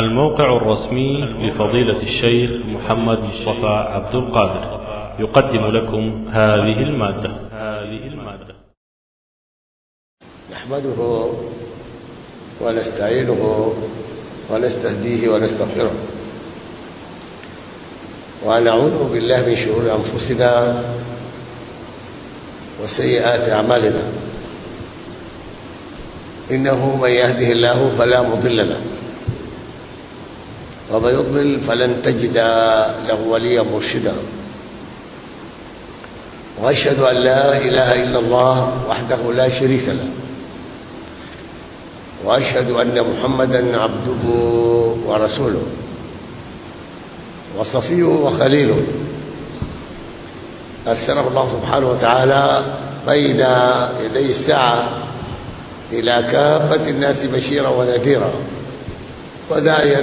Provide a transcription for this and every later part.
الموقع الرسمي لفضيلة الشيخ محمد مصطفى عبد القادر. يقدم لكم هذه المادة. هذه المادة. نحمده ونستعينه ونستهديه ونستغفره. ونعوذ بالله من شرور أنفسنا وسيئات أعمالنا. إنه من يهده الله فلا مضل له. ومن يضلل فلن تجد له وليا مرشدا. وأشهد أن لا إله إلا الله وحده لا شريك له. وأشهد أن محمدا عبده ورسوله. وصفيه وخليله. أرسله الله سبحانه وتعالى بين يدي الساعة إلى كافة الناس بشيرا ونذيرا. وداعيا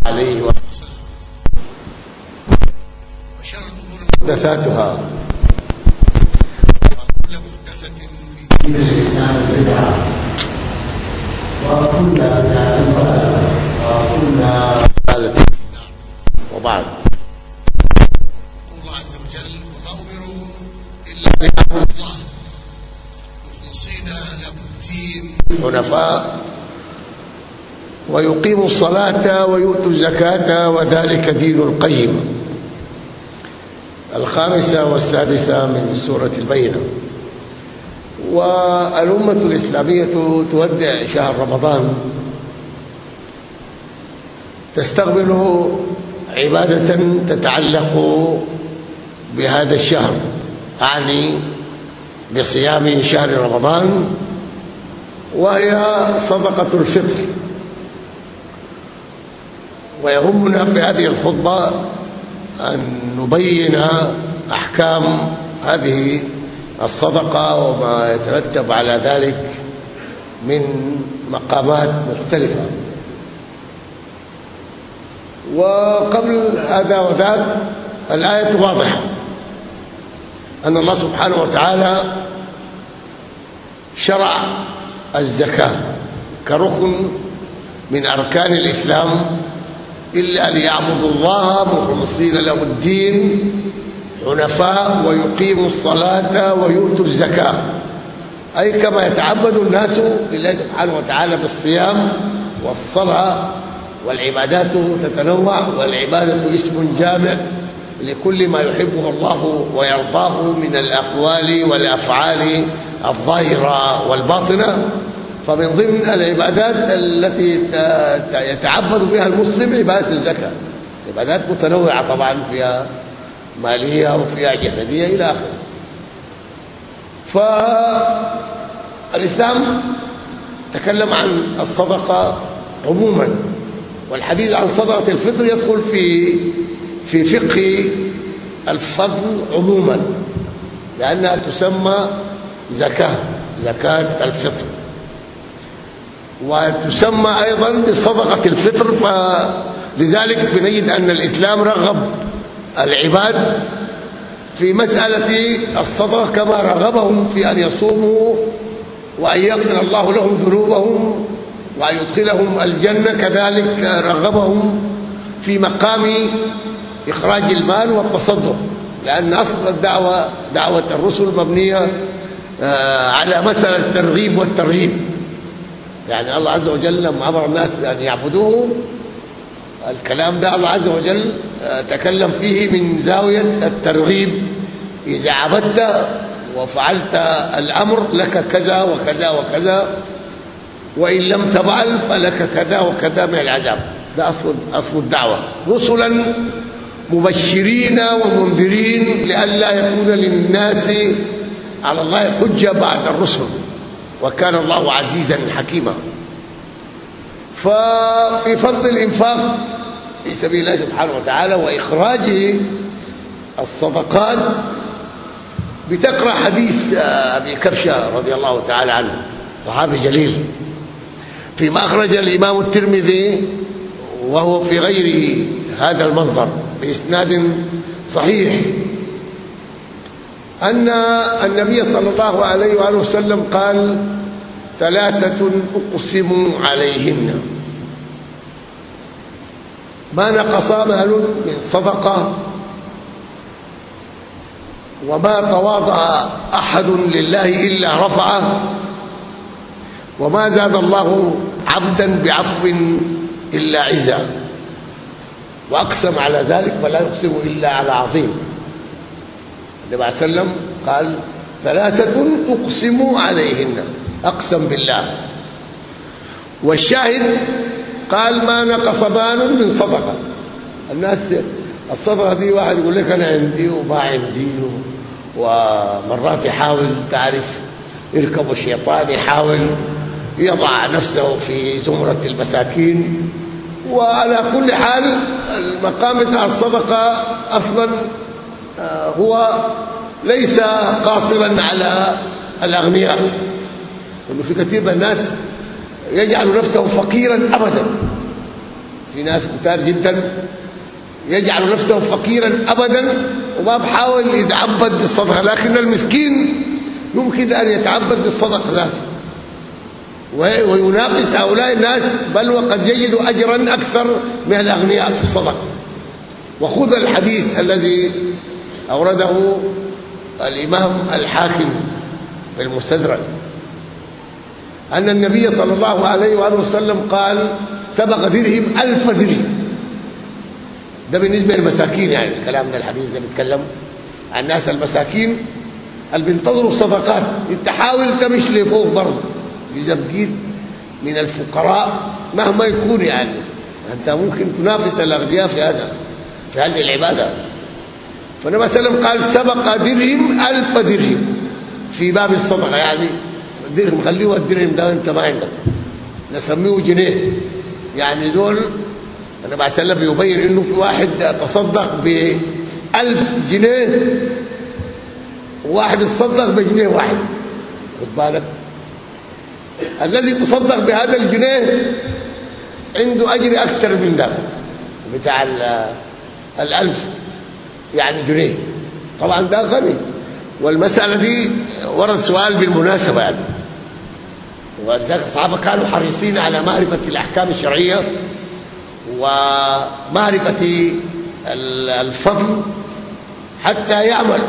عليه وسلم. وشر محدثاتها وكل دين الاسلام بدعه وكل بدعه ضلاله وكل النار وبعد. يقول الله عز وجل وما ليعبدوا الله. مخلصين له الدين. حنفاء. ويقيموا الصلاة ويؤتوا الزكاة وذلك دين القيم. الخامسة والسادسة من سورة البينة. والأمة الإسلامية تودع شهر رمضان. تستقبل عبادة تتعلق بهذا الشهر أعني بصيام شهر رمضان وهي صدقة الفطر. ويهمنا في هذه الخطبة أن نبين أحكام هذه الصدقة وما يترتب على ذلك من مقامات مختلفة. وقبل هذا وذاك الآية واضحة أن الله سبحانه وتعالى شرع الزكاة كركن من أركان الإسلام إلا ليعبدوا الله مخلصين له الدين حنفاء ويقيموا الصلاة ويؤتوا الزكاة. أي كما يتعبد الناس لله سبحانه وتعالى بالصيام والصلاة والعبادات تتنوع والعبادة اسم جامع لكل ما يحبه الله ويرضاه من الأقوال والأفعال الظاهرة والباطنة. فمن ضمن العبادات التي يتعبد بها المسلم عبادة الزكاة. عبادات متنوعة طبعا فيها مالية وفيها جسدية إلى آخره. فالإسلام تكلم عن الصدقة عموما والحديث عن صدقة الفطر يدخل في في فقه الفضل عموما لأنها تسمى زكاة زكاة الفطر. وتسمى أيضا بصدقة الفطر فلذلك بنجد أن الإسلام رغب العباد في مسألة الصدقة كما رغبهم في أن يصوموا وأن يغفر الله لهم ذنوبهم وأن يدخلهم الجنة. كذلك رغبهم في مقام إخراج المال والتصدق لأن أصل الدعوة دعوة الرسل مبنية على مسألة الترغيب والترهيب. يعني الله عز وجل لما أمر الناس أن يعبدوه. الكلام ده الله عز وجل آه، تكلم فيه من زاوية الترغيب. إذا عبدت وفعلت الأمر لك كذا وكذا وكذا وإن لم تفعل فلك كذا وكذا من العذاب. ده أصل أصل الدعوة. رسلا مبشرين ومنذرين لئلا يكون للناس على الله حجة بعد الرسل. وكان الله عزيزا حكيما. ففي فضل الإنفاق في سبيل الله سبحانه وتعالى وإخراج الصدقات بتقرأ حديث أبي كبشة رضي الله تعالى عنه صحابي جليل. فيما اخرج الإمام الترمذي وهو في غير هذا المصدر بإسناد صحيح. أن النبي صلى الله عليه وآله وسلم قال ثلاثة أقسم عليهن. ما نقص مال من صدقة وما تواضع أحد لله إلا رفعه وما زاد الله عبدا بعفو إلا عزا وأقسم على ذلك فلا يقسم إلا على عظيم. النبي عليه وسلم قال ثلاثة اقسم عليهن أقسم بالله. والشاهد قال ما نقص مال من صدقة. الناس الصدقة دي واحد يقول لك أنا عندي وما عندي ومرات يحاول تعرف يركب الشيطان يحاول يضع نفسه في زمرة المساكين. وعلى كل حال المقام بتاع الصدقة أصلا هو ليس قاصرا على الأغنياء. انه في كثير من الناس يجعل نفسه فقيرا ابدا. في ناس كثار جدا يجعل نفسه فقيرا ابدا وما بحاول يتعبد بالصدقة. لكن المسكين يمكن أن يتعبد بالصدقة ذاته. ويناقص هؤلاء الناس بل وقد يجد اجرا أكثر من الأغنياء في الصدقة. وخذ الحديث الذي أورده الإمام الحاكم في المستدرك. أن النبي صلى الله عليه وآله وسلم قال سبق درهم ألف درهم. ده بالنسبة للمساكين يعني الكلام ده الحديث ده بيتكلم عن الناس المساكين اللي بينتظروا الصدقات انت حاول تمشي لفوق برضه إذا بقيت من الفقراء مهما يكون يعني. أنت ممكن تنافس الاغنياء في هذا في هذه العبادة. فالنبي صلى الله عليه وسلم قال سبق درهم ألف درهم. في باب الصدقة يعني درهم خليه الدرهم ده انت ما عندك. نسميه جنيه. يعني دول النبي عليه السلام يبين إنه في واحد تصدق ب 1000 جنيه. وواحد تصدق بجنيه واحد. خد بالك. الذي تصدق بهذا الجنيه عنده أجر أكثر من ده. بتاع الألف. يعني جنيه. طبعا ده غني والمسألة دي ورد سؤال بالمناسبة يعني. ولذلك الصحابة كانوا حريصين على معرفة الأحكام الشرعية ومعرفة الفضل حتى يعمل.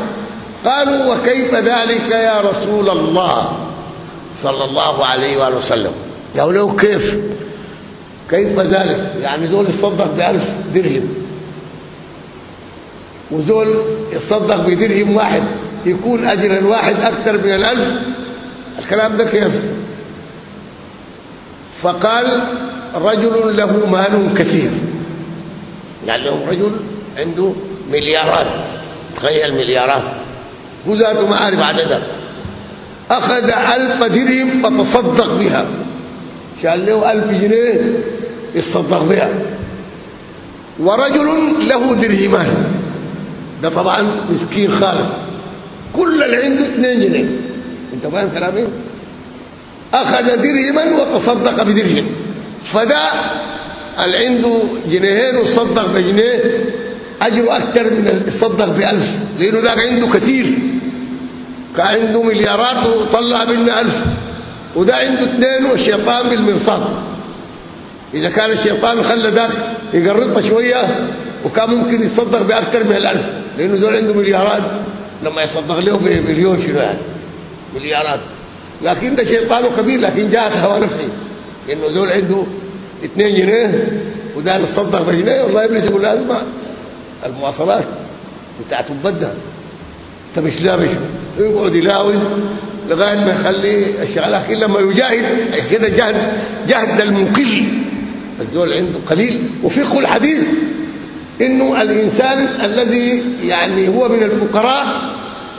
قالوا وكيف ذلك يا رسول الله صلى الله عليه وآله وسلم؟ قالوا كيف؟ كيف ذلك؟ يعني دول يصدق بألف درهم. ودول يصدق بدرهم واحد يكون أجر الواحد أكثر من الألف. الكلام ده كيف؟ فقال رجل له مال كثير. يعني رجل عنده مليارات. تخيل مليارات. وذاته ما عارف عددها أخذ ألف درهم فتصدق بها. شال له ألف جنيه يتصدق بها. ورجل له درهمان. ده طبعا مسكين خالص. كل اللي عنده 2 جنيه. انت فاهم كلامي؟ أخذ درهما وتصدق بدرهم. فده اللي عنده جنيهين وصدق بجنيه أجره أكثر من اللي صدق بألف. لأنه ذاك عنده كثير. كان عنده مليارات وطلع منه ألف. وده عنده اثنين والشيطان بالمرصاد. إذا كان الشيطان خلى ذاك يقرطه شوية وكان ممكن يصدق بأكثر من الألف لأنه دول عنده مليارات. لما يصدق له بمليون شنو يعني؟ مليارات. لكن ده شيطانه كبير لكن جاءت هوى نفسي انه دول عنده 2 جنيه وده نصدق بجنيه والله ابليس يقول لازم المواصلات بتاعت بدها انت مش لابس يقعد يلاوز لغاية ما يخلي الشغل لكن لما يجاهد كده جهد جهد المقل الدول عنده قليل. وفي قول حديث إنه الإنسان الذي يعني هو من الفقراء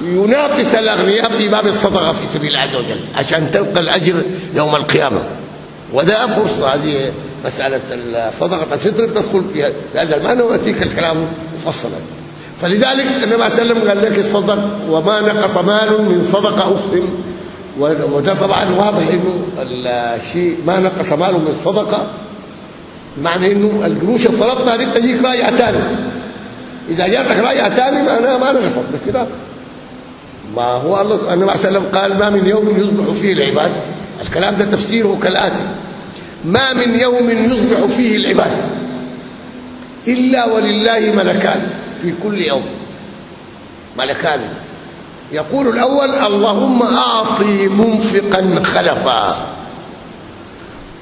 ينافس الأغنياء في باب الصدقة في سبيل الله عز وجل عشان تلقى الأجر يوم القيامة. وده فرصة هذه مسألة الصدقة الفطر تدخل في هذا المعنى واتيك الكلام مفصلا. فلذلك النبي عليه وسلم قال لك الصدق وما نقص مال من صدقة اخذ وده طبعا واضح إنه الشيء ما نقص مال من صدقة معنى إنه القروش الصرفنا دي تجيك راجعه ثاني إذا جاتك راجعه ثاني معناها ما نقصت كده ما هو الله النبي عليه وسلم قال ما من يوم يصبح فيه العباد. الكلام ده تفسيره كالآتي. ما من يوم يصبح فيه العباد. إلا ولله ملكان في كل يوم. ملكان. يقول الأول اللهم أعطي منفقا خلفا.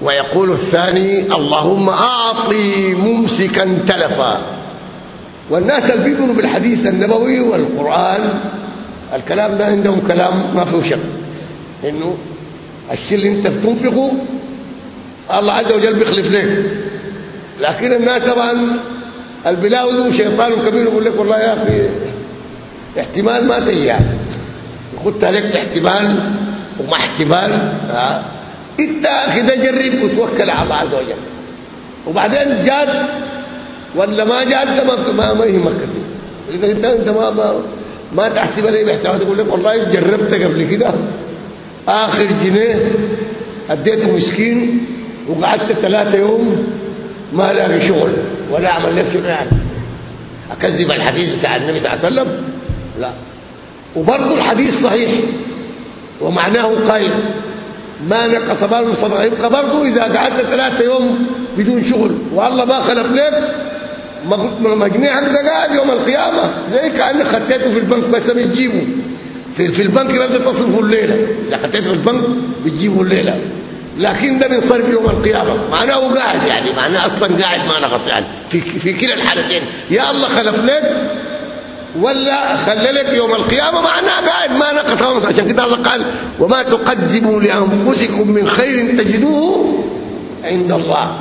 ويقول الثاني اللهم أعطي ممسكا تلفا. والناس اللي بالحديث النبوي والقرآن الكلام ده عندهم كلام ما فيه شك. إنه الشيء اللي أنت بتنفقه الله عز وجل بيخلف لك. لكن الناس طبعا البلاوي شيطان كبير يقول لك والله يا أخي احتمال ما تجي يعني خدت عليك احتمال وما احتمال. ها انت كده جرب وتوكل على الله عز وجل. وبعدين جاد ولا ما جاد ما ما, يهمك أنت. أنت ما ما, ما تحسب لي بحسابات تقول لك والله جربت قبل كده. آخر جنيه أديته مسكين وقعدت ثلاثة يوم ما لاقي شغل ولا أعمل لك شنو يعني أكذب الحديث بتاع النبي صلى الله عليه وسلم؟ لا. وبرضه الحديث صحيح. ومعناه قائل ما نقص من صدقه يبقى برضه إذا قعدت ثلاثة يوم بدون شغل. والله ما خلف لك مجنيعك ده قاعد يوم القيامة. زي كانك خدته في البنك بس بتجيبه. في في البنك ما بتصرفه الليلة. إذا خدته في البنك بتجيبه الليلة. لكن ده بينصرف يوم القيامة. معناه قاعد يعني. معناه أصلا قاعد ما نقص يعني. في في كلا الحالتين. يا الله خلف لك ولا خلى لك يوم القيامة معناه قاعد ما نقص عشان كده الله قال وما تقدموا لأنفسكم من خير تجدوه عند الله.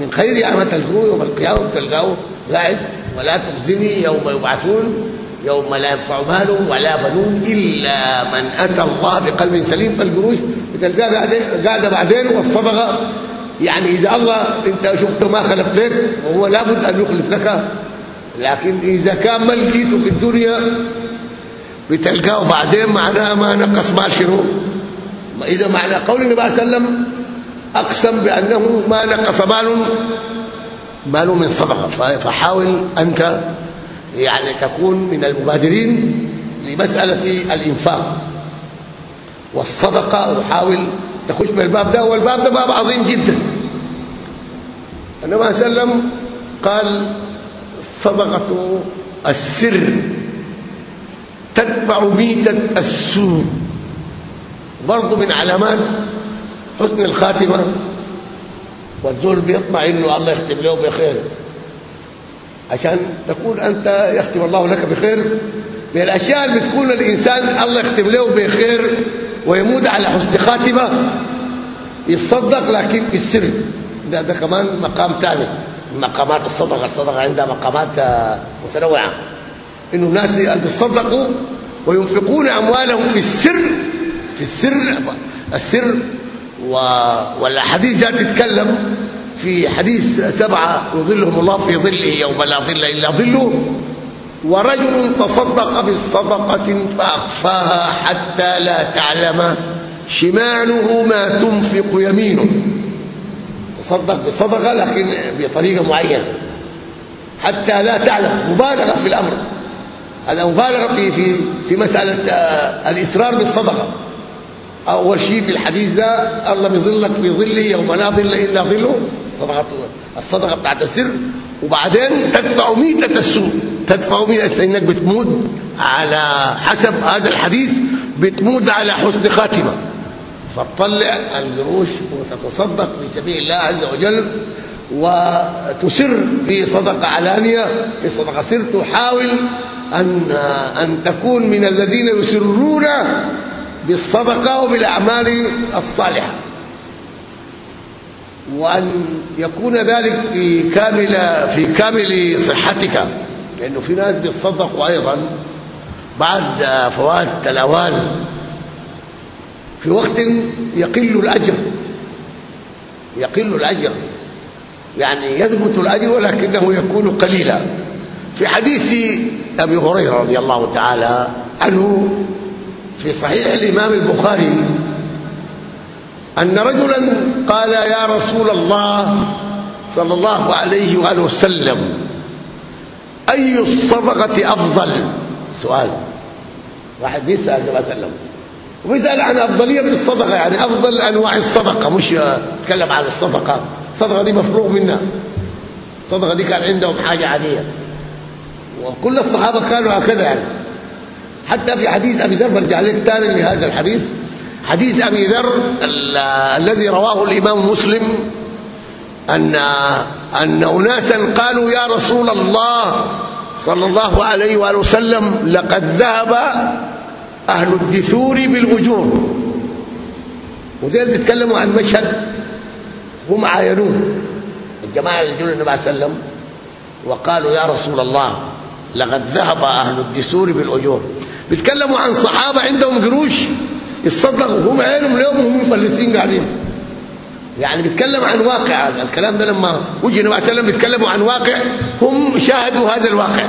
من خير يعني تلقوه يوم القيامة تلقاه قاعد ولا تخزني يوم يبعثون يوم لا ينفع مال ولا بنون إلا من أتى الله بقلب سليم. فالقروش بتلقاها قاعدة بعدين والصدقه يعني إذا الله أنت شفت ما خلف لك وهو لابد أن يخلف لك. لكن إذا كان ما لقيته في الدنيا بتلقاه بعدين معناه ما نقص مال شنو إذا معنى قول النبي صلى الله عليه وسلم أقسم بأنه ما نقص مال مال من صدقه فحاول أنت يعني تكون من المبادرين لمسألة الإنفاق والصدقة وحاول تخش من الباب ده. والباب ده باب عظيم جدا. النبي صلى الله عليه وسلم قال صدقه السر تتبع ميتة السوء. برضه من علامات حسن الخاتمة. والذل بيطمع إنه الله يختم له بخير. عشان تكون أنت يختم الله لك بخير. من الأشياء اللي بتكون الإنسان الله يختم له بخير ويموت على حسن خاتمة يتصدق لكن في السر. ده ده كمان مقام ثاني مقامات الصدقة الصدقه عندها مقامات متنوعة. إنه الناس يتصدقوا وينفقون أموالهم في السر في السر السر و... والأحاديث جاءت تتكلم في حديث سبعة يظلهم الله في ظله يوم لا ظل إلا ظله. ورجل تصدق بالصدقة فأخفاها حتى لا تعلم شماله ما تنفق يمينه. تصدق بصدقة لكن بطريقة معينة. حتى لا تعلم مبالغة في الأمر. هذا مبالغة في في في مسألة الإصرار بالصدقة. أول شيء في الحديث ده الله بيظلك في ظله يوم لا ظل إلا ظله. صدقة الصدقة بتاعت السر. وبعدين تدفع ميتة السوء. تدفع ميتة إنك بتموت على حسب هذا الحديث بتموت على حسن خاتمة. فتطلع القروش وتتصدق في سبيل الله عز وجل وتسر في صدقة علانية في صدقة سر تحاول أن أن تكون من الذين يسرون بالصدقة وبالأعمال الصالحة. وأن يكون ذلك في كامل في كامل صحتك لأنه في ناس بيتصدقوا أيضا بعد فوات الأوان. في وقت يقل الأجر. يقل الأجر. يعني يثبت الأجر ولكنه يكون قليلا. في حديث أبي هريرة رضي الله تعالى عنه في صحيح الإمام البخاري أن رجلا قال يا رسول الله صلى الله عليه وآله وسلم أي الصدقه أفضل؟ سؤال. واحد بيسال النبي صلى الله عليه وسلم. وبيسال عن أفضلية الصدقة يعني أفضل أنواع الصدقة مش يتكلم عن الصدقة. الصدقة دي مفروغ منها. الصدقة دي كان عندهم حاجة عادية. وكل الصحابة كانوا هكذا يعني. حتى في حديث أبي ذر برجع لك ثاني لهذا الحديث. حديث أبي ذر الذي رواه الإمام مسلم ان أن أناسا قالوا يا رسول الله صلى الله عليه وآله وسلم لقد ذهب أهل الدثور بالاجور ودول بيتكلموا عن مشهد هم عاينوه الجماعة اللي جوا النبي عليه وسلم وقالوا يا رسول الله لقد ذهب أهل الدثور بالاجور بيتكلموا عن صحابة عندهم قروش يتصدقوا. هم عينهم اليوم وهم مفلسين قاعدين. يعني بيتكلم عن واقع. الكلام ده لما وجه النبي عليه وسلم بيتكلموا عن واقع هم شاهدوا هذا الواقع.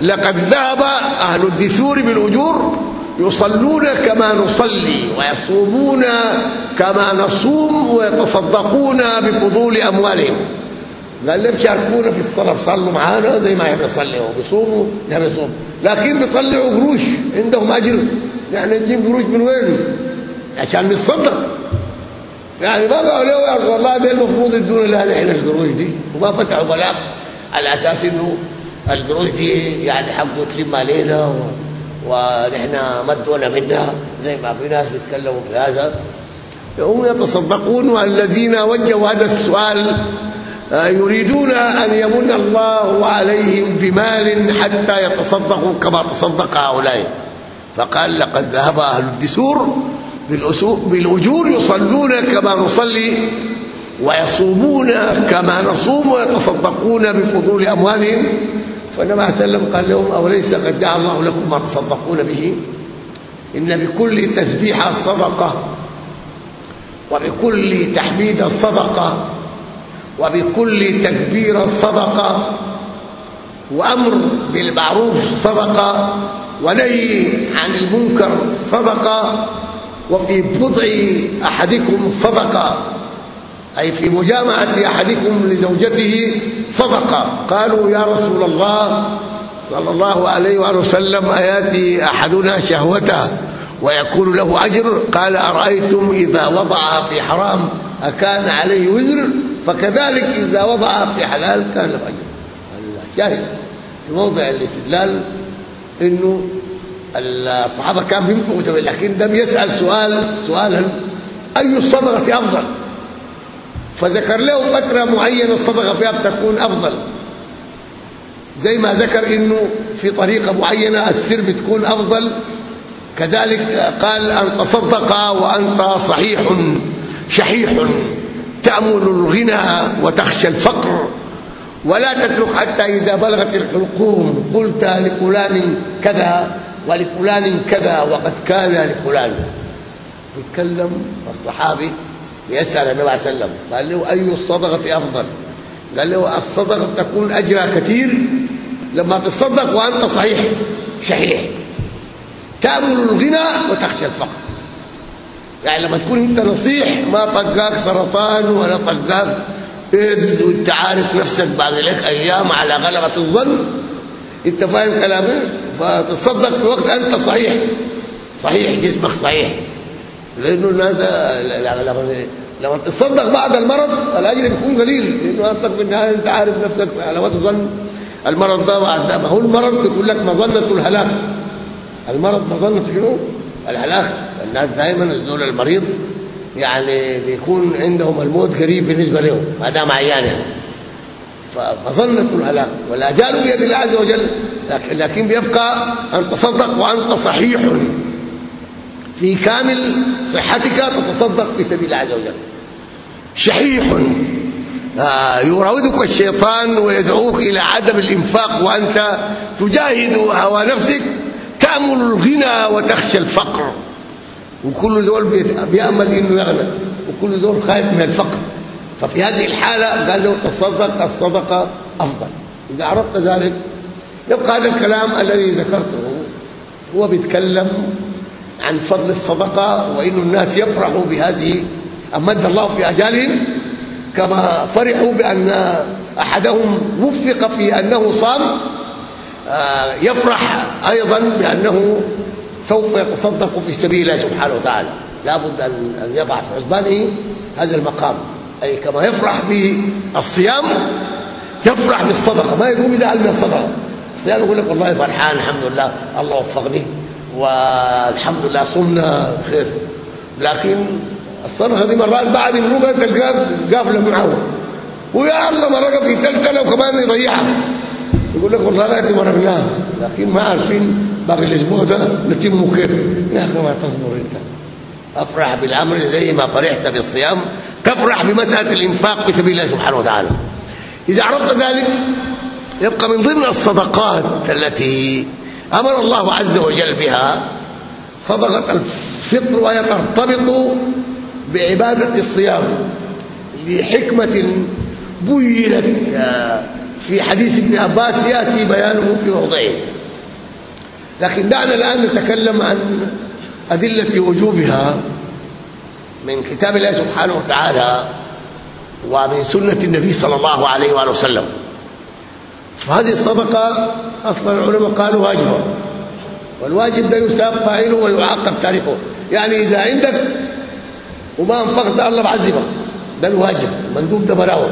لقد ذهب أهل الدثور بالاجور يصلون كما نصلي ويصومون كما نصوم ويتصدقون بفضول أموالهم. قال لهم شاركونا في الصلاة صلوا معانا زي ما يصلي وبيصوموا نحن نصوم لكن بيطلعوا قروش عندهم أجر. يعني نجيب قروش من وين؟ عشان نتصدق. يعني ما قالوا له والله ده المفروض يدونا لها نحن القروش دي. وما فتحوا بلاغ. على أساس إنه القروش دي يعني حقه تلم علينا و... ونحن ما ادونا منها زي ما في ناس بيتكلموا في هذا. هم يتصدقون والذين وجهوا هذا السؤال يريدون أن يمن الله عليهم بمال حتى يتصدقوا كما تصدق هؤلاء. فقال لقد ذهب أهل الدثور بالأجور يصلون كما نصلي ويصومون كما نصوم ويتصدقون بفضول أموالهم فالنبي عليه وسلم قال لهم أوليس قد دعا الله لكم ما تصدقون به؟ إن بكل تسبيح الصدقة وبكل تحميد الصدقة وبكل تكبير الصدقة وأمر بالمعروف صدقة ونهي عن المنكر صدقة وفي بضع أحدكم صدقة. أي في مجامعة أحدكم لزوجته صدقة. قالوا يا رسول الله صلى الله عليه وآله وسلم أياتي أحدنا شهوته ويكون له أجر؟ قال أرأيتم إذا وضعها في حرام أكان عليه وزر؟ فكذلك إذا وضعها في حلال كان له أجر. الشاهد في موضع الاستدلال إنه الصحابة كان بينفقوا لكن ده بيسأل سؤال سؤالا أي الصدقة أفضل؟ فذكر له فترة معينة الصدقة فيها بتكون أفضل. زي ما ذكر إنه في طريقة معينة السر بتكون أفضل. كذلك قال أن تصدق وأنت صحيح شحيح. تأمل الغنى وتخشى الفقر. ولا تترك حتى إذا بلغت الحلقوم قلت لفلان كذا ولفلان كذا وقد كان لفلان. يتكلم الصحابي يسأل النبي عليه وسلم. قال له أي الصدقة أفضل؟ قال له الصدقة تكون أجرها كثير لما تصدق وأنت صحيح. شحيح تأمل الغنى وتخشى الفقر. يعني لما تكون أنت نصيح ما طقاك سرطان ولا طقاك إيدز وانت عارف نفسك بعد لك أيام على غلبة الظن. أنت فاهم كلامي؟ فتصدق في وقت أنت صحيح. صحيح جسمك صحيح. لأنه الناس لما تصدق بعد المرض الأجر بيكون قليل لأنه انت في النهاية أنت عارف نفسك على ما تظن المرض ده بعد ما هو المرض بيقول لك مظنة الهلاك. المرض مظنة شنو؟ الهلاك. الناس دائما الزول المريض يعني بيكون عندهم الموت قريب بالنسبة لهم ما دام عيان يعني. فظنة الهلاك. والاجال بيد الله عز وجل لكن بيبقى ان تصدق وأنت صحيح. في كامل صحتك تتصدق في سبيل الله عز وجل. شحيح. آه، يراودك الشيطان ويدعوك إلى عدم الإنفاق وأنت تجاهد هوى نفسك تأمل الغنى وتخشى الفقر. وكل دول بيأمل إنه يغنى وكل دول خايف من الفقر. ففي هذه الحالة قال له تصدق الصدقة أفضل. إذا عرفت ذلك يبقى هذا الكلام الذي ذكرته هو بيتكلم عن فضل الصدقة وإن الناس يفرحوا بهذه أمد الله في أجالهم كما فرحوا بأن أحدهم وفق في أنه صام آه، يفرح أيضا بأنه سوف يتصدق في سبيل الله سبحانه وتعالى. لابد ان أن يضع في حسبانه هذا المقام. أي كما يفرح بالصيام يفرح بالصدقة. ما يقوم يزعل من الصدقة. الصيام يقول لك والله فرحان الحمد لله الله وفقني. والحمد لله صمنا خير. لكن الصدقه دي مرات بعد الربع تلقاه قافله معه ويا الله مرقه في تلتله وكمان يضيعها. يقول لك والله غايتي مرقناها لكن ما عارفين باقي الأسبوع ده نتمه كيف يا أخي ما تصبر أنت. أفرح بالأمر زي ما فرحت بالصيام. تفرح بمسألة الإنفاق في سبيل الله سبحانه وتعالى. إذا عرفت ذلك يبقى من ضمن الصدقات التي أمر الله عز وجل بها صدقه الفطر وهي ترتبط بعبادة الصيام لحكمة بينت في حديث ابن عباس يأتي بيانه في موضعه. لكن دعنا الآن نتكلم عن أدلة وجوبها من كتاب الله سبحانه وتعالى ومن سنة النبي صلى الله عليه وآله وسلم. فهذه الصدقة أصلا العلماء قالوا واجبه. والواجب ده يساب فاعله ويعاقب تاركه. يعني إذا عندك وما أنفقت الله بعذبك ده الواجب. مندوب ده براوه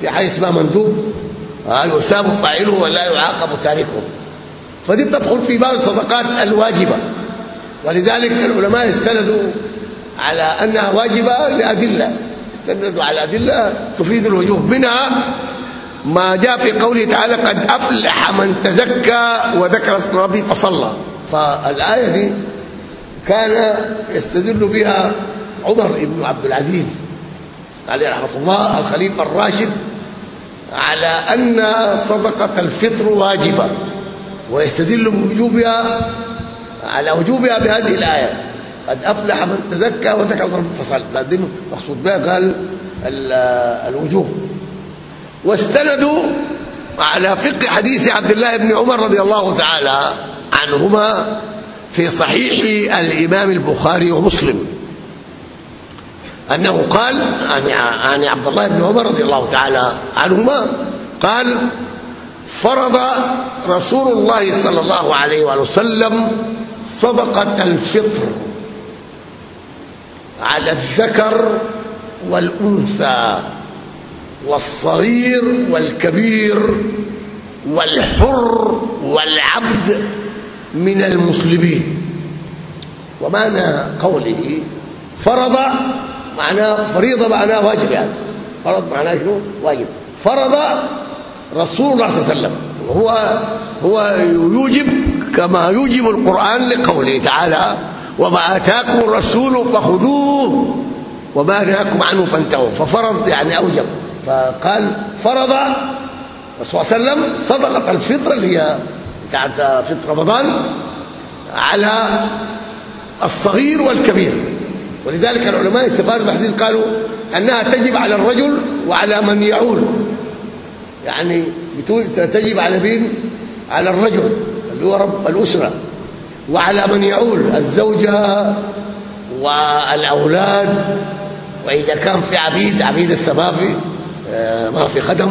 في حاجة اسمها مندوب. يثاب فاعله ولا يعاقب تاركه. فدي تدخل في باب الصدقات الواجبة. ولذلك العلماء استندوا على أنها واجبة لأدلة. استندوا على أدلة تفيد الوجوب. منها ما جاء في قوله تعالى قد أفلح من تزكى وذكر اسم ربه فصلى. فالآية دي كان يستدل بها عمر بن عبد العزيز عليه رحمة الله الخليفة الراشد على أن صدقة الفطر واجبة ويستدل بوجوبها على وجوبها بهذه الآية. قد أفلح من تزكى وذكر ربه فصلى. دي مقصود بها قال الوجوب. واستندوا على فقه حديث عبد الله بن عمر رضي الله تعالى عنهما في صحيح الإمام البخاري ومسلم أنه قال عن عبد الله بن عمر رضي الله تعالى عنهما قال فرض رسول الله صلى الله عليه واله وسلم صدقة الفطر على الذكر والأنثى. والصغير والكبير والحر والعبد من المسلمين. ومعنى قوله فرض معناه فريضة معناه واجب يعني. فرض معناه شنو؟ واجب. فرض رسول الله صلى الله عليه وسلم. هو هو يوجب كما يوجب القرآن لقوله تعالى وما آتاكم الرسول فخذوه وما نهاكم عنه فانتهوا. ففرض يعني أوجب. فقال فرض الرسول صلى الله عليه وسلم صدقة الفطر اللي هي بتاعت فطر رمضان على الصغير والكبير. ولذلك العلماء استفادوا بالحديث قالوا أنها تجب على الرجل وعلى من يعول. يعني تجب على مين؟ على الرجل اللي هو رب الأسرة. وعلى من يعول الزوجة والأولاد. وإذا كان في عبيد عبيد السبابي ما في خدم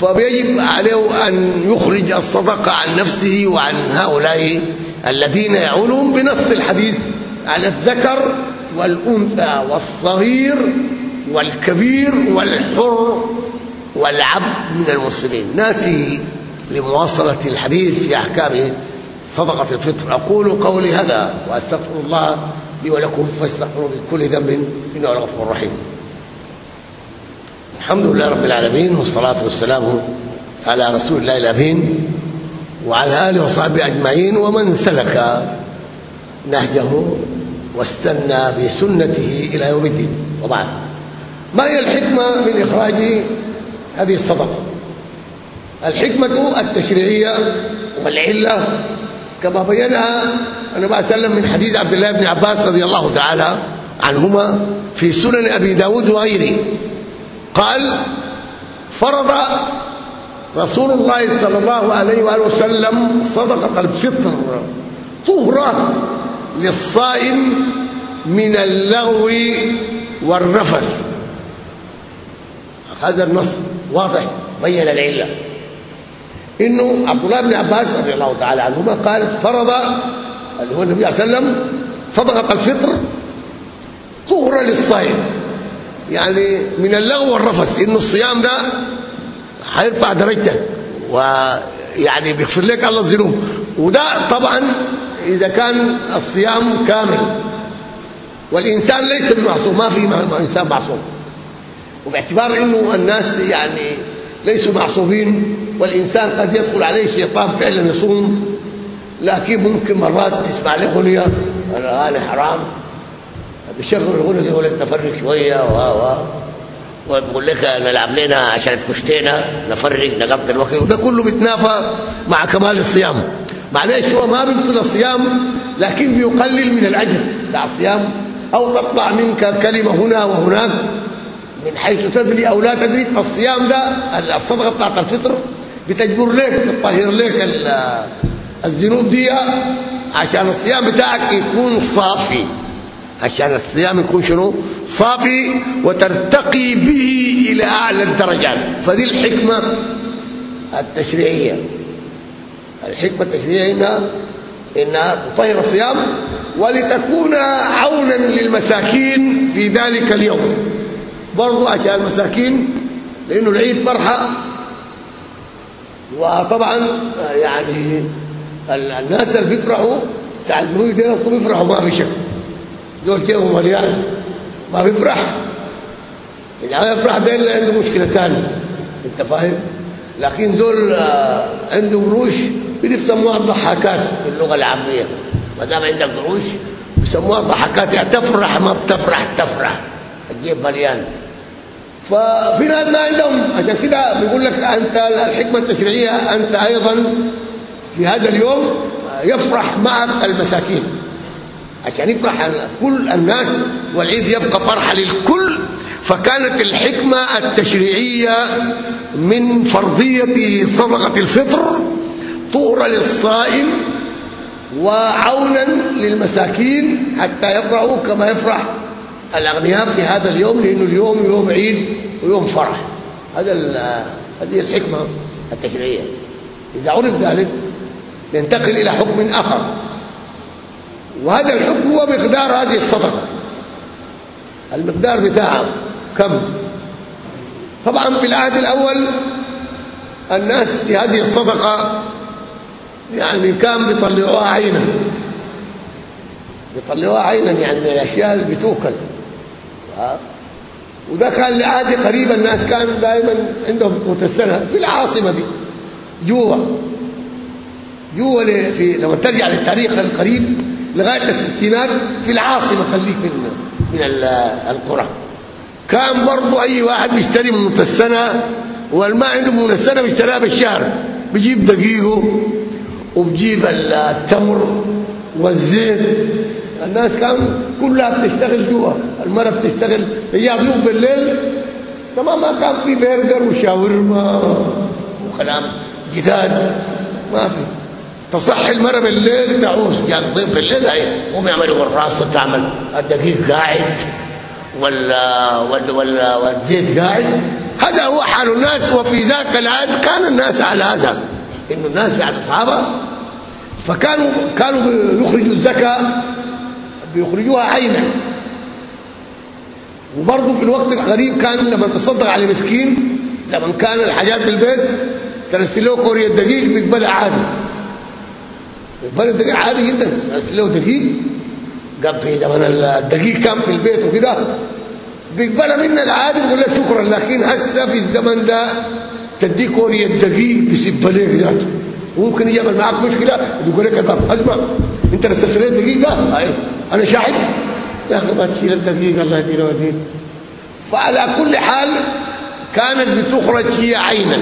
فبيجب عليه أن يخرج الصدقه عن نفسه وعن هؤلاء الذين يعولهم بنص الحديث على الذكر والأنثى والصغير والكبير والحر والعبد من المسلمين. نأتي لمواصلة الحديث في أحكام صدقة الفطر. أقول قولي هذا وأستغفر الله لي ولكم فاستغفروا من كل ذنب إنه غفور رحيم الحمد لله رب العالمين والصلاة والسلام على رسول الله الأمين وعلى آله وصحبه أجمعين ومن سلك نهجه واستنى بسنته إلى يوم الدين. وبعد ما هي الحكمة من إخراج هذه الصدقة؟ الحكمة التشريعية والعلة كما بينها النبي صلى الله عليه وسلم من حديث عبد الله بن عباس رضي الله تعالى عنهما في سنن أبي داود وغيره. قال فرض رسول الله صلى الله عليه وآله وسلم صدقة الفطر. طهرا للصائم من اللغو والرفث. هذا النص واضح بين العلة. إنه عبد الله بن عباس رضي الله تعالى عنهما قال فرض اللي هو النبي صلى الله عليه وسلم صدقة الفطر طهرا للصائم. يعني من اللغو والرفث إنه الصيام ده هيرفع درجتك ويعني بيغفر لك الله الذنوب. وده طبعا إذا كان الصيام كامل. والإنسان ليس بمعصوم ما في إنسان معصوم. وباعتبار إنه الناس يعني ليسوا معصومين والإنسان قد يدخل عليه الشيطان فعلا يصوم. لكن ممكن مرات تسمع له اغنيه الاغاني حرام. بيشغل الاغنيه يقول لك نفرق شوية و و وبقول لك نلعب لنا عشان كشتينا نفرق نقضي الوقت. وده كله بيتنافى مع كمال الصيام. معلش هو ما بيبطل الصيام لكن بيقلل من الأجر بتاع الصيام. أو تطلع منك كلمة هنا وهناك. من حيث تدري أو لا تدري فالصيام ده الصدقة بتاعت الفطر بتجبر لك تطهر لك الذنوب دي عشان الصيام بتاعك يكون صافي. عشان الصيام يكون شنو؟ صافي وترتقي به إلى أعلى الدرجات. فدي الحكمة التشريعية. الحكمة التشريعية انها إنها تطهر الصيام ولتكون عونا للمساكين في ذلك اليوم. برضو عشان المساكين لأنه العيد فرحة. وطبعا يعني الناس اللي بيفرحوا بتاع المولد ده بيفرحوا ما في شك. دول كيفهم مليان؟ ما بيفرح اذا ما يفرح ده اللي عنده مشكلة ثانية أنت فاهم؟ لكن دول عندهم قروش بدي بيسموها الضحكات باللغة العامية. ما دام عندك قروش بيسموها الضحكات يعني تفرح ما بتفرح تفرح. الجيب مليان. ففي ناس ما عندهم. عشان كده بيقول لك أنت الحكمة التشريعية أنت أيضا في هذا اليوم يفرح معك المساكين. عشان يفرح كل الناس والعيد يبقى فرحة للكل. فكانت الحكمة التشريعية من فرضية صدقه الفطر طهرا للصائم وعونا للمساكين حتى يفرحوا كما يفرح الأغنياء في هذا اليوم لأنه اليوم يوم عيد ويوم فرح. هذا هذه الحكمة التشريعية. إذا عرف ذلك ينتقل إلى حكم آخر. وهذا الحكم هو مقدار هذه الصدقه المقدار بتاعها كم؟ طبعا في العهد الأول الناس في هذه الصدقه يعني كان بيطلعوها عينا. بيطلعوها عينا يعني من الأشياء اللي بتوكل وده كان لعادي قريب الناس كانوا دائما عندهم متسنه في العاصمة دي جوا جوا في لما ترجع للتاريخ القريب لغاية الستينات في العاصمة خليك من من القرى. كان برضه أي واحد بيشتري من متسنه والما عنده متسنه بيشتريها بالشهر. بيجيب دقيقه وبجيب التمر والزيت. الناس كان كلها بتشتغل جوا. المرأة بتشتغل هي يوم بالليل. تمام ما كان في برجر وشاورما وكلام. جداد ما في. تصح المرأة بالليل تعوز يعني ضيف بالليل هي هم يعملوا الراس تعمل الدقيق قاعد ولا ولا ولا والزيت قاعد. هذا هو حال الناس وفي ذاك العهد كان الناس على هذا. إنه الناس عهد الصحابه فكانوا كانوا يخرجوا الزكاة بيخرجوها عينا. وبرضه في الوقت القريب كان لما تصدق على مسكين لما كان الحاجات في البيت ترسل له كوريا دقيق بيقبلها عادي. بيقبلها دقيق عادي جدا. ترسل له دقيق في زمن الدقيق كان في البيت وكده. بيقبلها منا العادي بيقول لك شكرا لكن هسه في الزمن ده تديك وري الدقيق بيسب عليك ذاته. وممكن يعمل معك مشكلة يقول لك الباب أسمع أنت رسلت لي دقيقه اي أنا شاهد يا أخي ما تشيل الدقيقه الله يدينا ودين فعلى كل حال كانت بتخرج هي عينا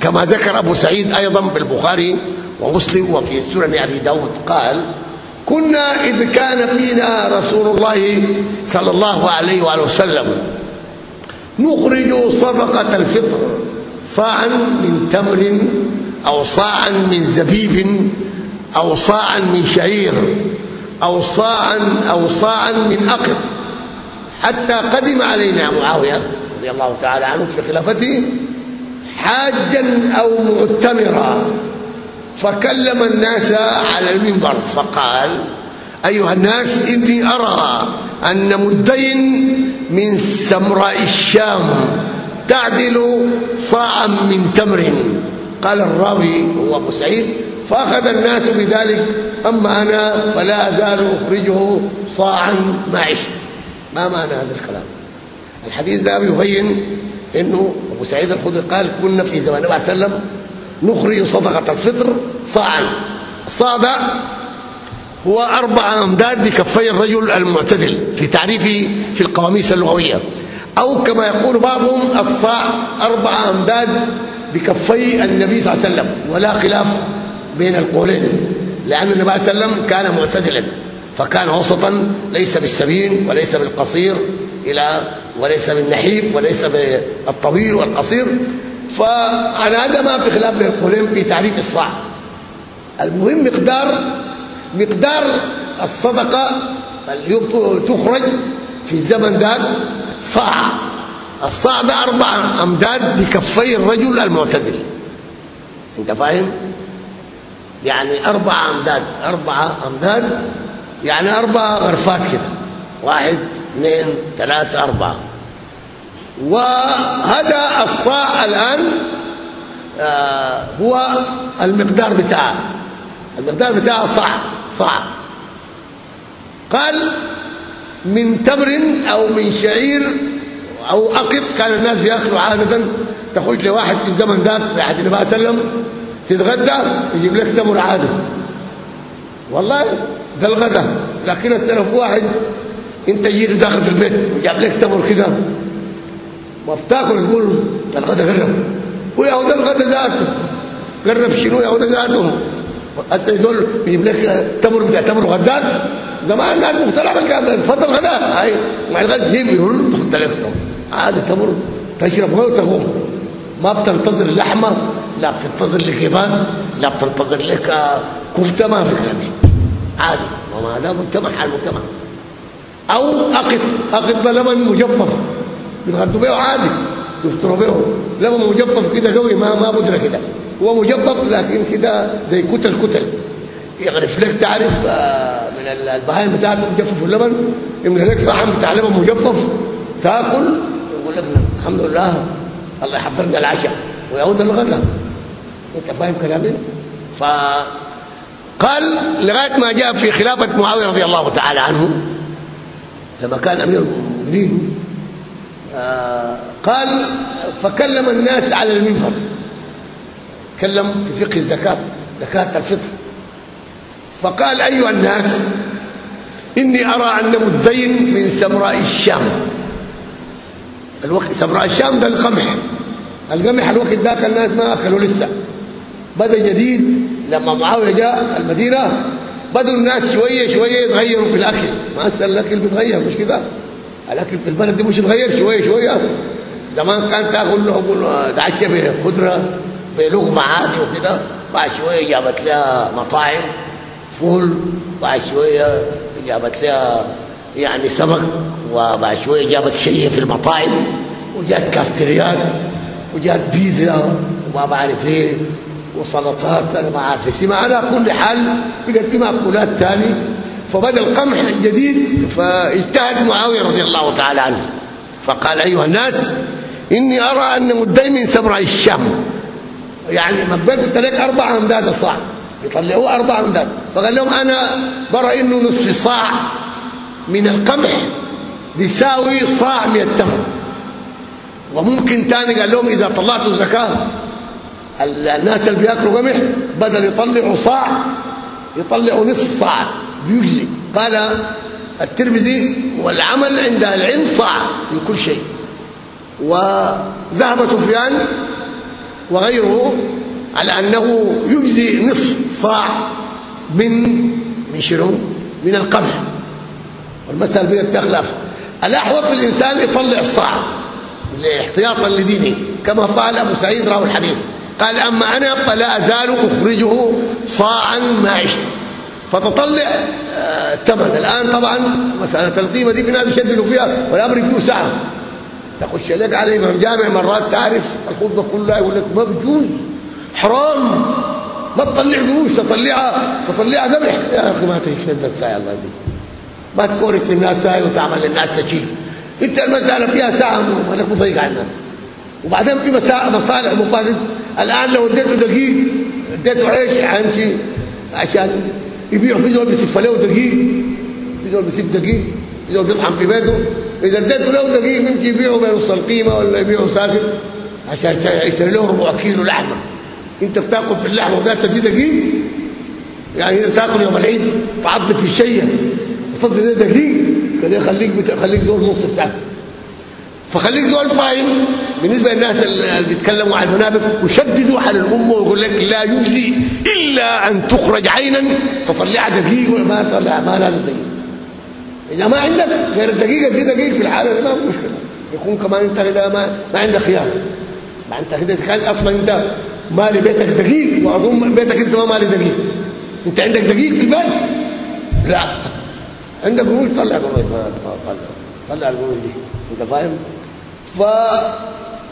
كما ذكر أبو سعيد أيضا في البخاري ومسلم وفي سنن أبي داود قال كنا إذ كان فينا رسول الله صلى الله عليه وآله وسلم نخرج صدقه الفطر صاعا من تمر أو صاعا من زبيب أو صاعا من شعير أو صاعا أو صاعا من اقط حتى قدم علينا معاوية رضي الله تعالى عنه في خلافته حاجا أو معتمرا فكلم الناس على المنبر فقال أيها الناس إني أرى أن مدين من سمراء الشام تعدل صاعا من تمر. قال الراوي هو أبو سعيد فأخذ الناس بذلك أما أنا فلا أزال أخرجه صاعا عشت ما معنى هذا الكلام؟ الحديث ده يبين إنه أبو سعيد الخدري قال كنا في زمان النبي صلى الله عليه وسلم نخرج صدقة الفطر صاعا. الصاع هو أربع أمداد بكفي الرجل المعتدل في تعريفه في القواميس اللغوية. أو كما يقول بعضهم الصاع أربع أمداد بكفي النبي صلى الله عليه وسلم ولا خلاف بين القولين لأن النبي صلى الله عليه وسلم كان معتدلا فكان وسطا ليس بالسمين وليس بالقصير إلى وليس بالنحيف وليس بالطويل والقصير. فعلى هذا ما في خلاف بين القولين في تعريف الصاع. المهم مقدار مقدار الصدقة اللي تخرج في الزمن ذاك صاع. الصاع ده أربع أمداد بكفي الرجل المعتدل. أنت فاهم؟ يعني أربع أمداد أربع أمداد يعني أربع غرفات كده. واحد اثنين ثلاثة أربعة. وهذا الصاع الآن آه هو المقدار بتاعه. المقدار بتاعه صاع صاع. قال من تمر أو من شعير أو أقط كان الناس بياكلوا عادة تخش لواحد في الزمن ذاك في عهد النبي صلى الله عليه وسلم تتغدى يجيب لك تمر عادي والله ده الغدا لكن السلف واحد انت جيت داخل في البيت وجاب لك تمر كده ما بتاكل تقول الغدا قرب. ويا هو ده الغدا ذاته. قرب شنو؟ يا هو ده ذاته. هسه دول بيجيب لك تمر بتاع تمر غداد زمان الناس مختلفه كان تفضل غدا. هاي مع الغدا جيب يقول تحط لك عادي تمر تشرب ميه وتقوم. ما بتنتظر اللحمة لا بتنتظر لك كباب لا بتنتظر لك كفتة ما في كلام. عادي وما هذا مجتمع على المجتمع أو أقط. أقط ده لبن مجفف. بيتغدوا بيه عادي يفطروا بيه لبن مجفف كده قوي ما ما بودره كده. هو مجفف لكن كده زي كتل كتل. يغرف لك تعرف من البهايم بتاعته مجفف اللبن؟ يملى لك صحن بتاع لبن مجفف تاكل. يقول لك الحمد لله الله يحضرنا العشاء ويعود الغداء انت فاهم كلامي؟ ف قال لغاية ما جاء في خلافة معاوية رضي الله تعالى عنه لما كان أمير المؤمنين آه قال فكلم الناس على المنبر تكلم في فقه الزكاة زكاة الفطر. فقال أيها الناس إني أرى أن مدين من سمراء الشام. الوقت سمراء الشام ده القمح. القمح الوقت ذاك الناس ما أكلوا لسه. بدأ جديد لما معاوية جاء المدينة بدوا الناس شوية شوية يتغيروا في الأكل. ما الأكل بيتغير مش كده؟ الاكل في البلد دي مش يتغير شوية شوية. زمان كان تاكل له تعشى بخضره بلقمه عادي وكده. بعد شوية جابت لها مطاعم فول. بعد شوية جابت لها يعني سمك. وبعد شوية جابت شيء في المطاعم. وجات كافتريات وجات بيتزا وما بعرف إيه وسلطات. أنا ما عارف اسمها. على كل حال بقت في مأكولات ثاني فبدأ القمح الجديد فاجتهد معاوية رضي الله تعالى عنه. فقال أيها الناس إني أرى أن مدي من سمراء الشام. يعني مقدار لك أربع أمداد الصاع. يطلعوه أربع أمداد. فقال لهم أنا برى إنه نصف صاع من القمح بيساوي صاع من التمر. وممكن تاني قال لهم إذا طلعتوا زكاه الناس اللي بيأكلوا قمح بدل يطلعوا صاع يطلعوا نصف صاع. بيجزي قال الترمذي والعمل عند العلم صاع في كل شيء. وذهب سفيان وغيره على أنه يجزي نصف صاع من من شنو؟ من القمح. والمسألة فيها خلاف الأحوط الإنسان يطلع الصاع احتياطا لدينه كما فعل أبو سعيد راوي الحديث. قال أما أنا فلا أزال أخرجه صاعا ما عشت فتطلع الثمن آه، الآن طبعا مسألة القيمة دي في ناس فيها والأمر فيه ساعه تخش لك على إمام جامع مرات تعرف الخطبة كلها يقول لك ما بجوز حرام. ما تطلع قروش تطلعها تطلعها ذبح. يا أخي ما تشدد ساعة الله دي ما تكورك في الناس ساعة وتعمل للناس تشيك انت المسألة فيها ساعة مالك مضيق عنها. وبعدين في مصالح ومفاسد الآن لو اديته دقيق اديته عيش عشان عشان يبيع في دول بيسف له دقيق في دول بيسف دقيق. في دول بيطعم في بيته. إذا اديته له دقيق ممكن يبيعه بنص القيمة ولا يبيعه ساكت عشان يشتري له ربع كيلو لحمة. أنت بتأكل في اللحمة وده تدي دقيق؟ يعني تأكل يوم العيد تعض في الشية وتدي ده دقيق كده بتخليك دول نص ساعه فخليك دول فاهم بالنسبة للناس اللي بيتكلموا عن المنابر وشددوا على الأمة ويقول لك لا يجزي إلا أن تخرج عينا تطلعها دقيق ولا ما تطلع ما لازم دقيق. إذا ما عندك غير الدقيقة دي دقيق في الحاله ما مشكلة. يكون كمان أنت كده ما, ما عندك خيار. ما أنت كده كان أصلا أنت مالي بيتك دقيق وأظن بيتك أنت ما مالي دقيق. أنت عندك دقيق في البيت؟ لا. عندك قروش طلع قروش ما طلع. طلع القروش دي. أنت فاهم؟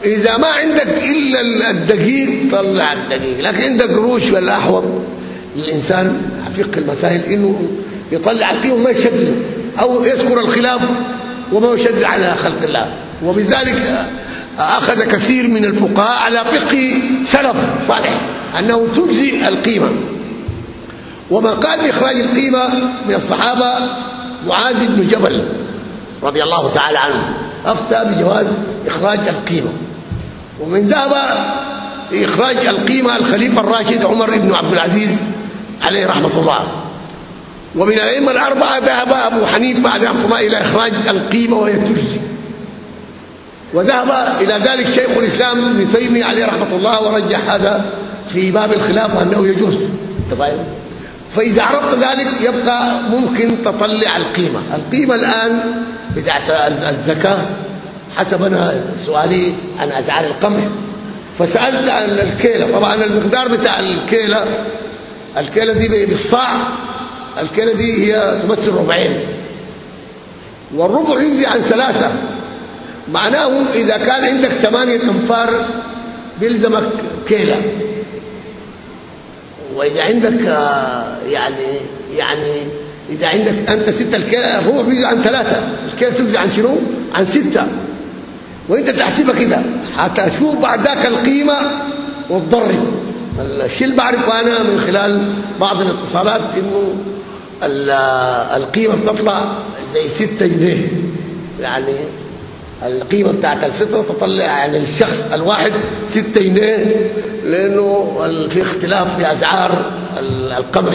فاذا ما عندك إلا الدقيق طلع الدقيق. لكن عندك قروش ولا احوط الإنسان فقه المسائل إنه يطلع القيمه وما يشدد أو يذكر الخلاف وما يشدد على خلق الله. وبذلك أخذ كثير من الفقهاء على فقه سلف صالح أنه تجزي القيمة. وما قال بإخراج القيمة من الصحابة معاذ بن جبل رضي الله تعالى عنه أفتى بجواز إخراج القيمة. ومن ذهب إخراج القيمة الخليفة الراشد عمر بن عبد العزيز عليه رحمة الله. ومن الأئمة الأربعة ذهب أبو حنيفه عليه رحمة الله إلى إخراج القيمة وهي تجزي وذهب إلى ذلك شيخ الإسلام ابن تيمية عليه رحمة الله ورجح هذا في باب الخلافه انه يجوز. انت فإذا عرفت ذلك يبقى ممكن تطلع القيمة. القيمة الآن بتاعت الزكاة حسب أنا سؤالي عن اسعار القمح. فسألت عن الكيلة. طبعا المقدار بتاع الكيلة الكيلة دي بالصاع الكيلة دي هي تمثل ربعين. والربع يجزي عن ثلاثة. معناه إذا كان عندك ثمانية أنفار بيلزمك كيلة. وإذا عندك آه، يعني يعني إذا عندك أنت ستة الكيلة الربع بيجي عن ثلاثة. الكيلة تجزي عن شنو؟ عن ستة. وانت تحسبها كده. حتشوف بعد ذاك القيمة وتضرب. الشيء اللي بعرفه أنا من خلال بعض الاتصالات؟ إنه القيمة بتطلع زي 6 جنيه. يعني القيمة بتاعت الفطره تطلع يعني الشخص الواحد 6 جنيه لأنه في اختلاف في أسعار القمح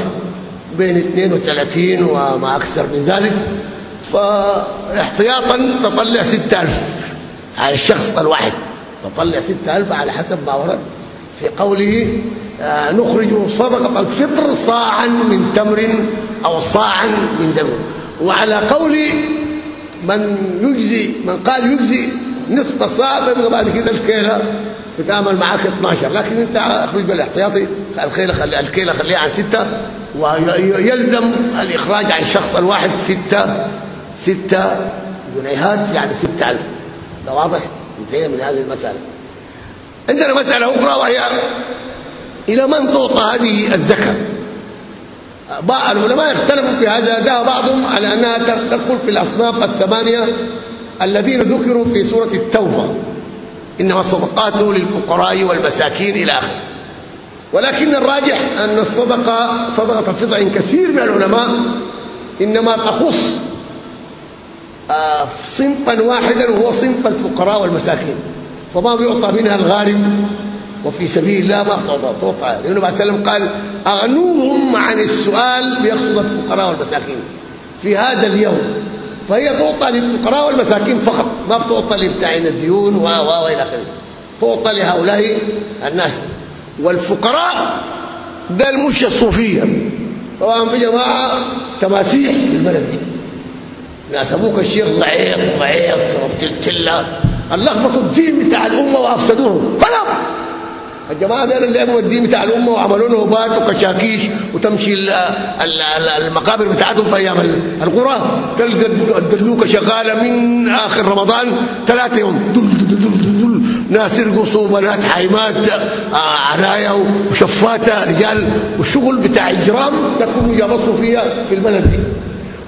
بين 32 وما أكثر من ذلك. فاحتياطا تطلع 6000 على الشخص الواحد. تطلع 6000 على حسب ما ورد في قوله آه، نخرج صدقة الفطر صاعا من تمر أو صاعا من دم. وعلى قول من يجزي من قال يجزي نصف الصاع يبقى بعد كده الكيلة بتعمل معاك 12 لكن أنت أخرج بالاحتياطي الكيله خلي الكيلة خليها عن 6 ويلزم الإخراج عن الشخص الواحد 6 6 جنيهات يعني 6000 ده واضح؟ انتهينا من هذه المسألة. عندنا مسألة أخرى وهي إلى من تعطى هذه الزكاة؟ بعض العلماء اختلفوا في هذا ذهب بعضهم على أنها تدخل في الأصناف الثمانية الذين ذكروا في سورة التوبة. إنما الصدقات للفقراء والمساكين إلى آخره. ولكن الراجح أن الصدقة صدقة عند كثير من العلماء إنما تخص صنفا واحدا وهو صنف الفقراء والمساكين. فما بيعطى منها الغارم وفي سبيل الله ما تعطى لأنه بعد سلم قال أغنوهم عن السؤال بيقصد الفقراء والمساكين. في هذا اليوم فهي تعطى للفقراء والمساكين فقط ما بتعطى لبتاعين الديون و و إلى آخره. تعطى لهؤلاء الناس. والفقراء ده المشيه الصوفية. طبعا في جماعة تماسيح في البلد دي. ناس أبوك الشيخ ضعيف ضعيف تلتله اللخبطوا الدين بتاع الأمة وأفسدوه. فلا الجماعة دول اللي لعبوا الدين بتاع الأمة وعملوا له بات وكشاكيش وتمشي المقابر بتاعتهم في أيام القرى. تلقى الدلوكه شغالة من آخر رمضان ثلاثة يوم. دل دل دل دل دل ناس يرقصوا بنات حايمات آه، عرايا وشفاته رجال. والشغل بتاع إجرام تكونوا جابطوا فيها في البلد دي.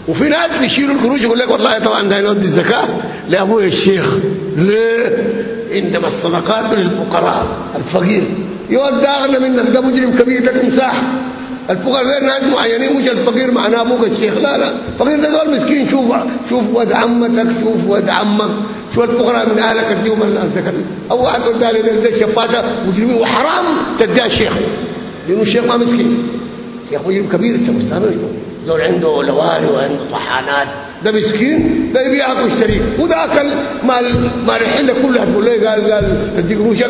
وفي ناس بيشيلوا القروش يقول لك والله طبعا ده يودي الزكاة. لابويا الشيخ ليه؟ إنما الصدقات للفقراء الفقير. يودي أغنى منك ده مجرم كبير ده تمساح. الفقراء غير ناس معينين مش الفقير معناه أبوك الشيخ لا لا. الفقير ده دول مسكين شوف شوف ود عمتك شوف ود عمك. شوف الفقراء من أهلك اديهم الزكاه أو واحد ودى لي ده الشفاته مجرمين. وحرام تديها الشيخ لأنه الشيخ ما مسكين. الشيخ مجرم كبير انت مستعمل دول عنده لواري وعنده طحانات. ده مسكين ده يبيعك ويشتريك وده اكل مال مال الحله كلها تقول له قال قال تديك روشك.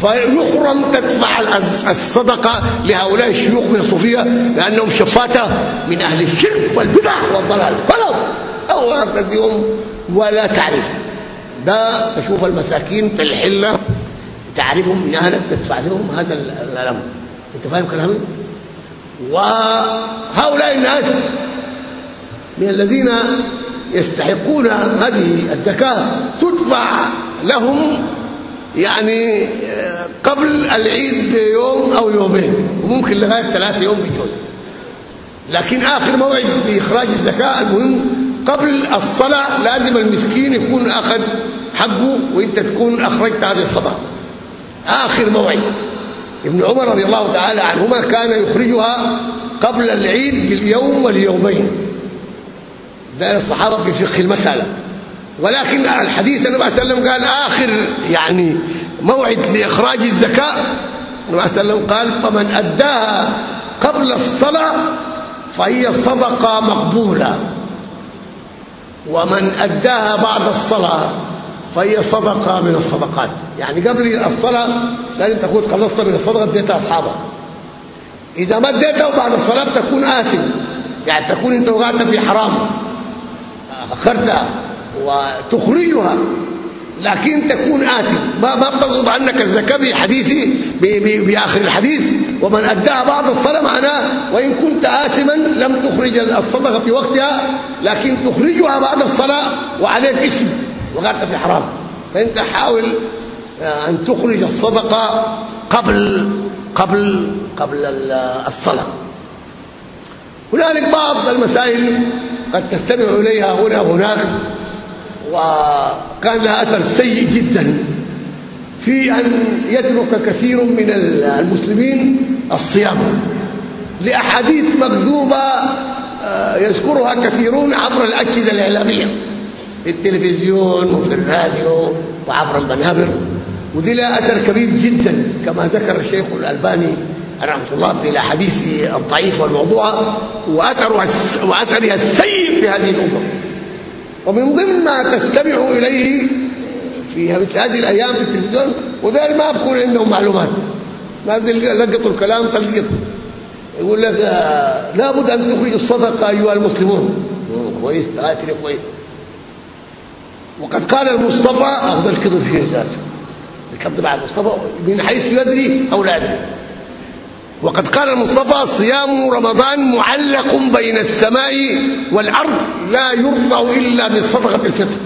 فيحرم تدفع الصدقة لهؤلاء الشيوخ من الصوفية لأنهم شفاته من أهل الشرك والبدع والضلال. فلو! أو تديهم ولا تعرف. ده تشوف المساكين في الحلة تعرفهم من أهلك تدفع لهم هذا الامر أنت فاهم كلامي؟ وهؤلاء الناس من الذين يستحقون هذه الزكاة تدفع لهم يعني قبل العيد بيوم أو يومين وممكن لغاية ثلاثة يوم بيجوز لكن آخر موعد لإخراج الزكاة المهم قبل الصلاة لازم المسكين يكون أخذ حقه وأنت تكون أخرجت هذه الصدقه آخر موعد. ابن عمر رضي الله تعالى عنهما كان يخرجها قبل العيد باليوم واليومين. ده الصحابة في فقه المسألة. ولكن الحديث النبي صلى الله عليه وسلم قال آخر يعني موعد لإخراج الزكاة النبي صلى الله عليه وسلم قال فمن أداها قبل الصلاة فهي صدقة مقبولة. ومن أداها بعد الصلاة فهي صدقة من الصدقات. يعني قبل الصلاة لازم تكون خلصت من الصدقة اديتها اصحابها إذا ما اديتها بعد الصلاة تكون آثم يعني تكون أنت وقعت في حرام. أخرتها وتخرجها. لكن تكون آثم ما ما بتضغط عنك الزكاة بحديثي باخر الحديث. ومن أداها بعد الصلاة معناه وإن كنت آثما لم تخرج الصدقة في وقتها لكن تخرجها بعد الصلاة وعليك اسم. وقعت في حرام. فأنت حاول آه، أن تخرج الصدقة قبل قبل قبل الصلاة. هنالك بعض المسائل قد تستمع إليها هنا وهناك وكان لها أثر سيء جدا. في أن يترك كثير من المسلمين الصيام. لأحاديث مكذوبة آه، يذكرها كثيرون عبر الأجهزة الإعلامية. في التلفزيون وفي الراديو وعبر المنابر. ودي لها أثر كبير جدا كما ذكر الشيخ الألباني رحمة الله في الاحاديث الضعيفه والموضوعه وأثرها وأثرها السيء في هذه الأمة. ومن ضمن ما تستمع إليه في مثل هذه الأيام في التلفزيون وده ما بكون عندهم معلومات. ناس لقطوا الكلام تلقط. يقول لك آه، لابد أن تخرجوا الصدقة أيها المسلمون. كويس ده كويس. وقد قال المصطفى اخذ الكذب في ذاته الكذب على المصطفى من حيث يدري أو لا يدري وقد قال المصطفى صيام رمضان معلق بين السماء والأرض لا يرفع إلا بصدقة الفطر.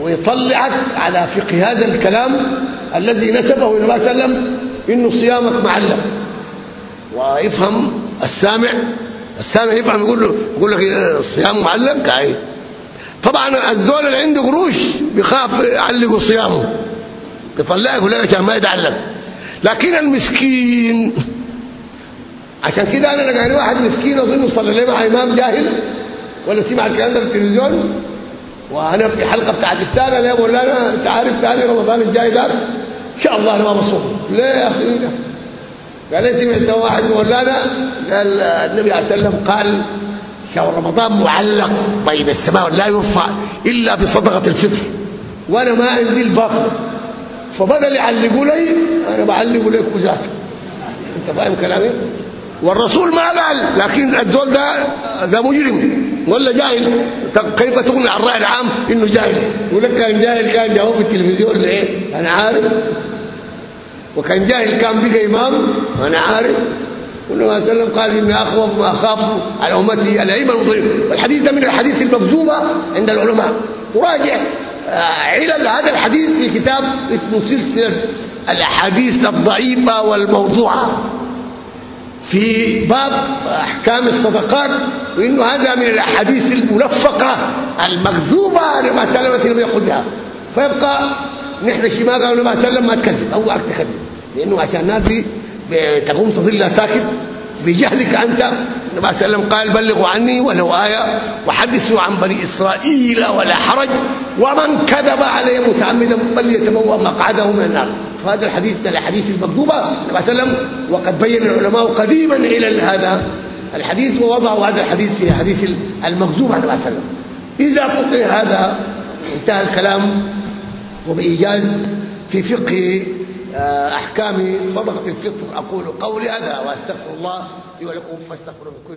ويطلعك على فقه هذا الكلام الذي نسبه النبي صلى الله عليه وسلم إنه صيامك معلق. ويفهم السامع. السامع يفهم يقول له يقول لك الصيام معلق؟ أي. طبعا الزول اللي عنده قروش بيخاف يعلقوا صيامه. يطلعه لك عشان ما يتعلق لكن المسكين عشان كده أنا لقاني واحد مسكين اظن صلى لي مع إمام جاهل ولا سمع الكلام ده في التلفزيون. وأنا في حلقة بتاعت الثاني يا مولانا أنت عارف ثاني رمضان الجاي ده؟ إن شاء الله أنا ما بصوم. ليه يا أخي. قال لي سمعت واحد مولانا قال النبي عليه وسلم قال شهر رمضان معلق. بين السماء لا يرفع إلا بصدقة الفطر. وأنا ما عندي الباطل فبدل يعلقوا لي أنا بعلق لك وذاك أنت فاهم كلامي؟ والرسول ما قال لكن الزول ده ده مجرم. ولا جاهل؟ كيف تغني عن الرأي العام إنه جاهل؟ يقول لك كان جاهل كان جاوب في التلفزيون. ليه؟ أنا عارف. وكان جاهل كان بقى إمام. أنا عارف. والنبي صلى الله عليه وسلم قال إني أخوف ما اخاف على أمتي العلم المظلم والحديث ده من الحديث المكذوبة عند العلماء. تراجع علل هذا الحديث في كتاب اسمه سلسلة الأحاديث الضعيفة والموضوعة. في باب أحكام الصدقات وانه هذا من الأحاديث الملفقه المكذوبة لما سلمت لم يقل بها. فيبقى نحن شيء ما قالوا النبي عليه وسلم ما تكذب أو تكذب لأنه عشان الناس دي تقوم تظل ساكت بجهلك أنت. النبي صلى الله عليه وسلم قال بلغوا عني ولو آية وحدثوا عن بني إسرائيل ولا حرج ومن كذب علي متعمدا فليتبوأ مقعده من النار. فهذا الحديث من الاحاديث المكذوبه النبي صلى الله عليه وسلم وقد بين العلماء قديما علل هذا الحديث ووضعوا هذا الحديث في حديث المكذوب عن النبي صلى الله عليه وسلم. إذا فقه هذا انتهى الكلام. وبإيجاز في فقه احكام صدقة الفطر. أقول قولي هذا وأستغفر الله لي ولكم كل